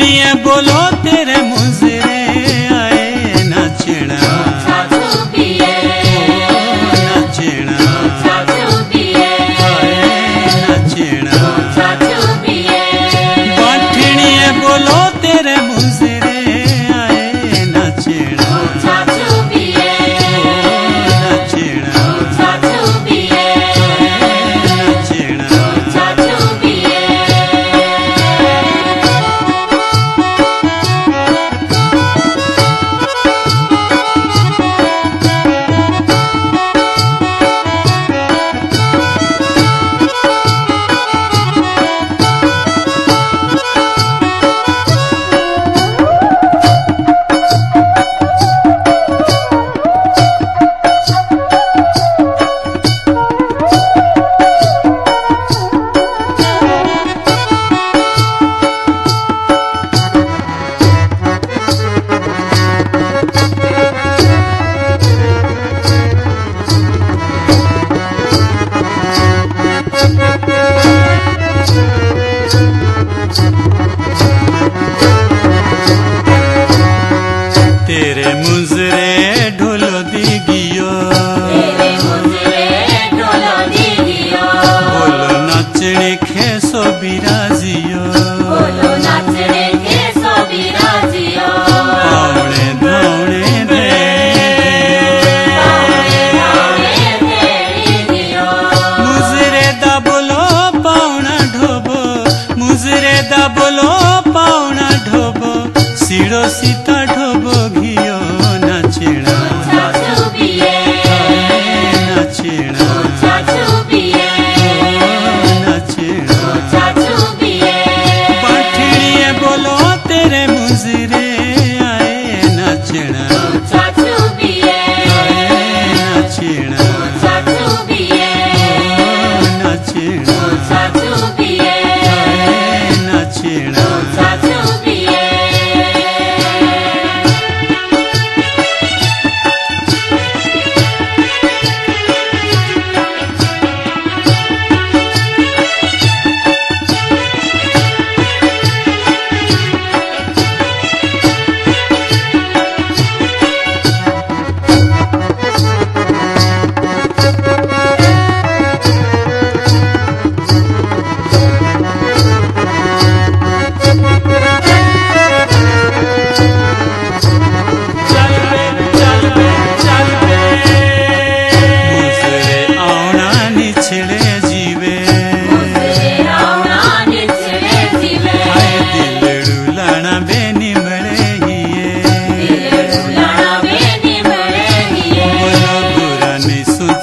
चिड़िया बोलो तेरे मुझसे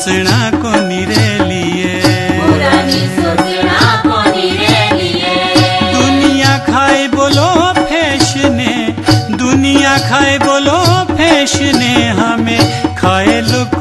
सोचना को निरे लिए दुनिया खाए बोलो फैशने दुनिया खाए बोलो फैशने हमें खाए लुक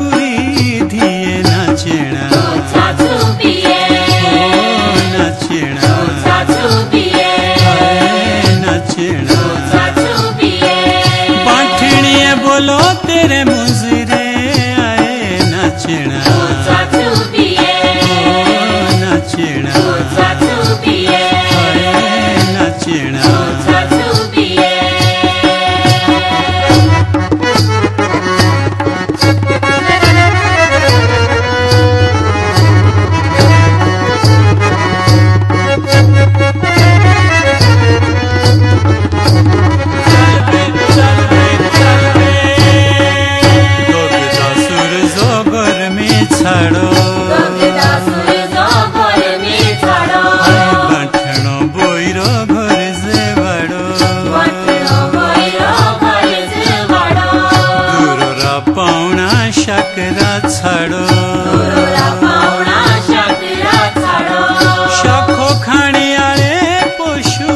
शकरा ছাড়ো। শখো খানিয়ালে পশু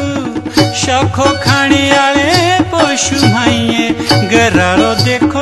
শখো খানিয়ালে পশু ভাইয়ে গরালো দেখো